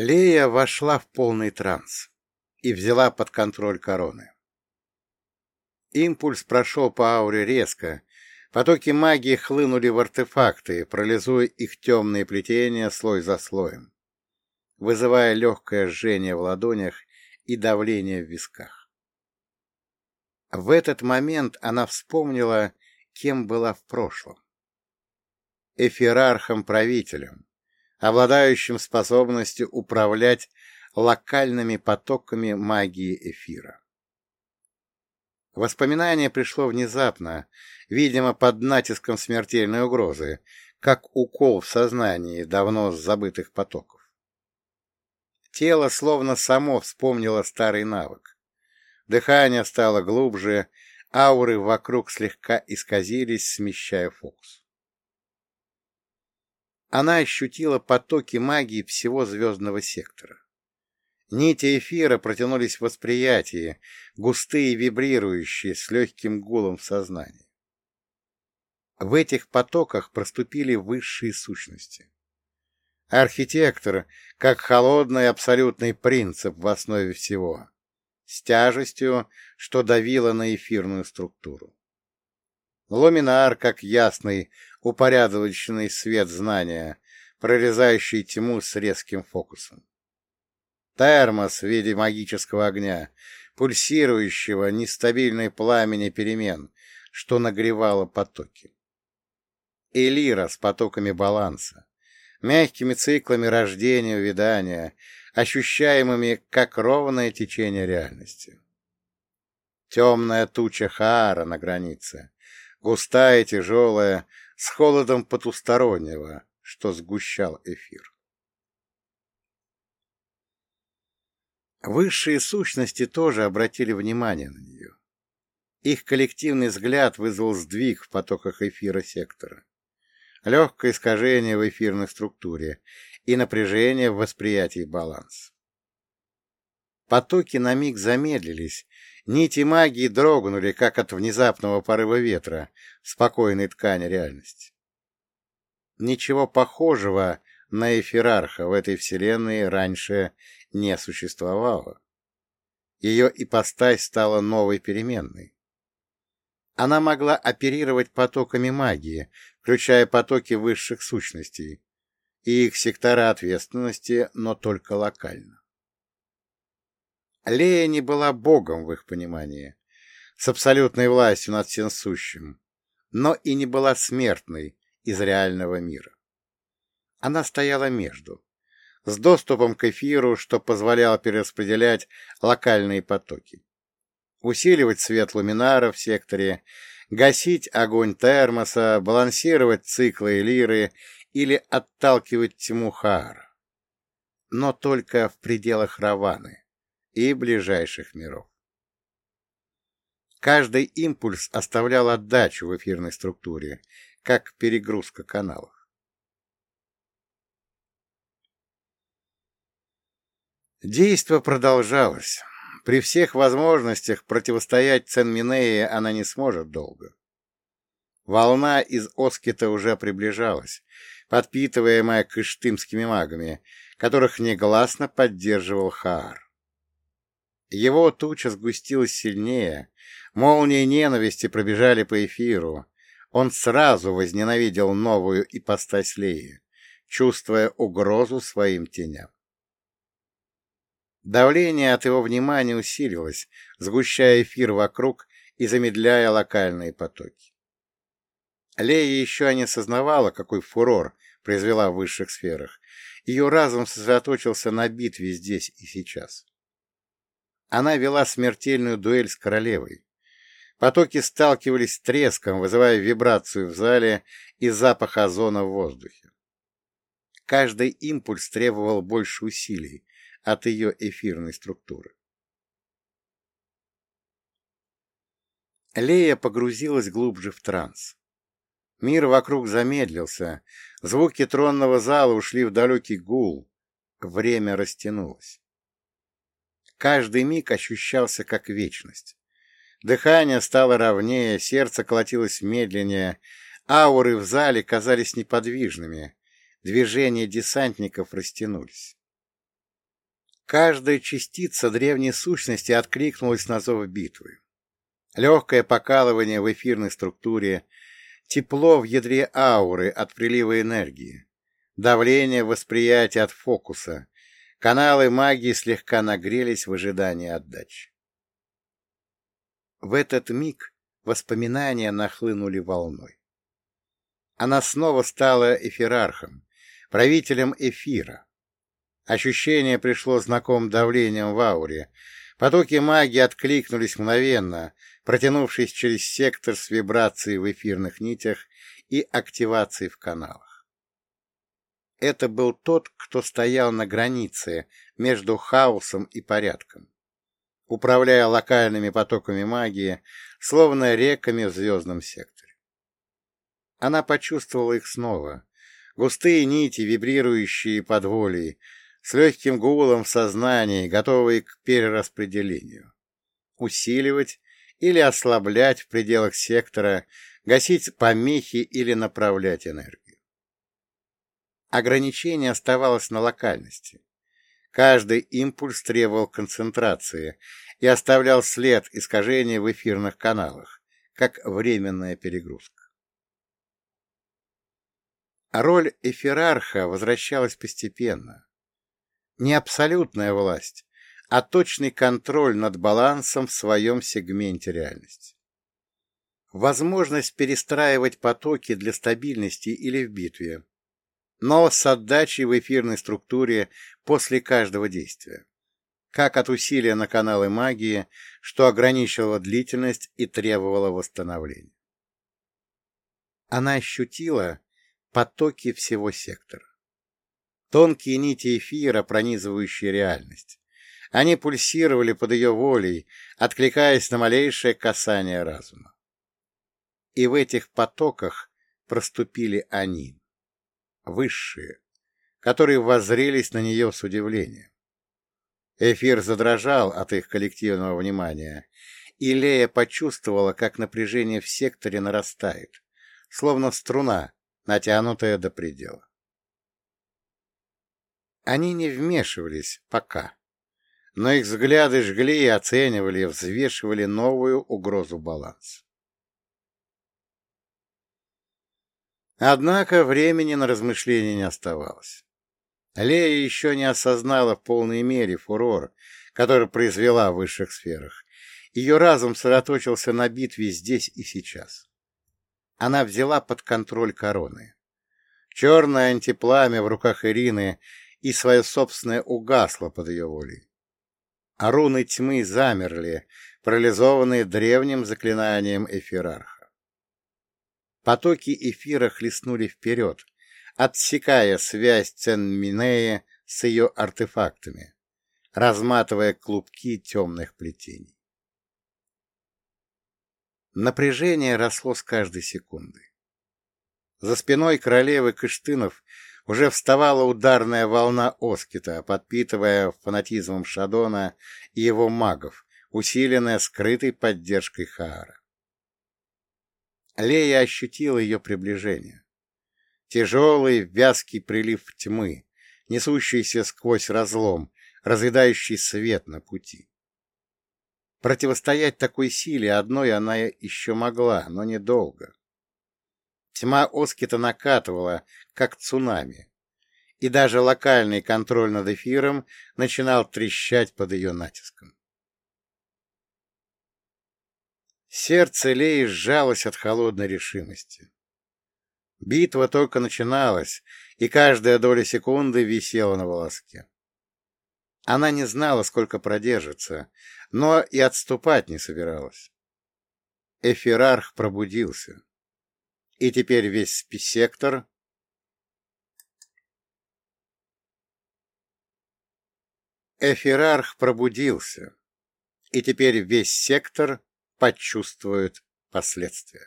Лея вошла в полный транс и взяла под контроль короны. Импульс прошел по ауре резко, потоки магии хлынули в артефакты, пролизуя их темные плетения слой за слоем, вызывая легкое жжение в ладонях и давление в висках. В этот момент она вспомнила, кем была в прошлом. Эфирархом-правителем, обладающим способностью управлять локальными потоками магии эфира. Воспоминание пришло внезапно, видимо, под натиском смертельной угрозы, как укол в сознании давно забытых потоков. Тело словно само вспомнило старый навык. Дыхание стало глубже, ауры вокруг слегка исказились, смещая фокус. Она ощутила потоки магии всего звездного сектора. Нити эфира протянулись в восприятии, густые вибрирующие, с легким гулом в сознании. В этих потоках проступили высшие сущности. Архитектор, как холодный абсолютный принцип в основе всего, с тяжестью, что давило на эфирную структуру. Луминар, как ясный, упорядоченный свет знания, прорезающий тьму с резким фокусом. Термос в виде магического огня, пульсирующего нестабильной пламени перемен, что нагревало потоки. Элира с потоками баланса, мягкими циклами рождения и увядания, ощущаемыми как ровное течение реальности. Темная туча Хаара на границе, густая тяжелая, с холодом потустороннего, что сгущал эфир. Высшие сущности тоже обратили внимание на нее. Их коллективный взгляд вызвал сдвиг в потоках эфира сектора, легкое искажение в эфирной структуре и напряжение в восприятии баланса. Потоки на миг замедлились, нити магии дрогнули, как от внезапного порыва ветра в спокойной ткани реальности. Ничего похожего на эфирарха в этой вселенной раньше не существовало. Ее ипостась стала новой переменной. Она могла оперировать потоками магии, включая потоки высших сущностей и их сектора ответственности, но только локально. Лея не была богом в их понимании, с абсолютной властью над всем сущим, но и не была смертной из реального мира. Она стояла между, с доступом к эфиру, что позволяло перераспределять локальные потоки. Усиливать свет луминара в секторе, гасить огонь термоса, балансировать циклы лиры или отталкивать тьму Хаара. Но только в пределах Раваны и ближайших миров. Каждый импульс оставлял отдачу в эфирной структуре, как перегрузка каналов. Действо продолжалось. При всех возможностях противостоять Ценминее она не сможет долго. Волна из Оскита уже приближалась, подпитываемая кыштымскими магами, которых негласно поддерживал Хаар. Его туча сгустилась сильнее, молнии ненависти пробежали по эфиру. Он сразу возненавидел новую ипостась Леи, чувствуя угрозу своим теням. Давление от его внимания усиливалось, сгущая эфир вокруг и замедляя локальные потоки. Лея еще не осознавала, какой фурор произвела в высших сферах. Ее разум сосредоточился на битве здесь и сейчас. Она вела смертельную дуэль с королевой. Потоки сталкивались с треском, вызывая вибрацию в зале и запах озона в воздухе. Каждый импульс требовал больше усилий, от ее эфирной структуры. Лея погрузилась глубже в транс. Мир вокруг замедлился, звуки тронного зала ушли в далекий гул, время растянулось. Каждый миг ощущался как вечность. Дыхание стало ровнее, сердце колотилось медленнее, ауры в зале казались неподвижными, движения десантников растянулись. Каждая частица древней сущности откликнулась на зов битвы. Легкое покалывание в эфирной структуре, тепло в ядре ауры от прилива энергии, давление восприятия от фокуса, каналы магии слегка нагрелись в ожидании отдачи. В этот миг воспоминания нахлынули волной. Она снова стала эфирархом, правителем эфира. Ощущение пришло знакомым давлением в ауре. Потоки магии откликнулись мгновенно, протянувшись через сектор с вибрацией в эфирных нитях и активацией в каналах. Это был тот, кто стоял на границе между хаосом и порядком, управляя локальными потоками магии, словно реками в звездном секторе. Она почувствовала их снова, густые нити, вибрирующие под волей, с легким гулом в сознании, готовые к перераспределению. Усиливать или ослаблять в пределах сектора, гасить помехи или направлять энергию. Ограничение оставалось на локальности. Каждый импульс требовал концентрации и оставлял след искажения в эфирных каналах, как временная перегрузка. Роль эфирарха возвращалась постепенно. Не абсолютная власть, а точный контроль над балансом в своем сегменте реальности. Возможность перестраивать потоки для стабильности или в битве, но с отдачей в эфирной структуре после каждого действия, как от усилия на каналы магии, что ограничивало длительность и требовало восстановления. Она ощутила, потоки всего сектора. Тонкие нити эфира, пронизывающие реальность. Они пульсировали под ее волей, откликаясь на малейшее касание разума. И в этих потоках проступили они, высшие, которые воззрелись на нее с удивлением. Эфир задрожал от их коллективного внимания, и Лея почувствовала, как напряжение в секторе нарастает, словно струна, натянутая до предела. Они не вмешивались пока, но их взгляды жгли и оценивали, взвешивали новую угрозу баланса. Однако времени на размышления не оставалось. Лея еще не осознала в полной мере фурор, который произвела в высших сферах. Ее разум сосредоточился на битве здесь и сейчас она взяла под контроль короны. Черное антипламя в руках Ирины и свое собственное угасло под ее волей. А руны тьмы замерли, парализованные древним заклинанием эфирарха. Потоки эфира хлестнули вперед, отсекая связь Ценминея с ее артефактами, разматывая клубки темных плетений. Напряжение росло с каждой секундой. За спиной королевы Кыштынов уже вставала ударная волна Оскита, подпитывая фанатизмом Шадона и его магов, усиленная скрытой поддержкой Хаара. Лея ощутила ее приближение. Тяжелый, вязкий прилив тьмы, несущийся сквозь разлом, разъедающий свет на пути. Противостоять такой силе одной она еще могла, но недолго. Тьма Оскита накатывала, как цунами, и даже локальный контроль над эфиром начинал трещать под ее натиском. Сердце Леи сжалось от холодной решимости. Битва только начиналась, и каждая доля секунды висела на волоске. Она не знала, сколько продержится, но и отступать не собиралась. Эфирарх пробудился. И теперь весь сектор... Эфирарх пробудился, и теперь весь сектор почувствует последствия.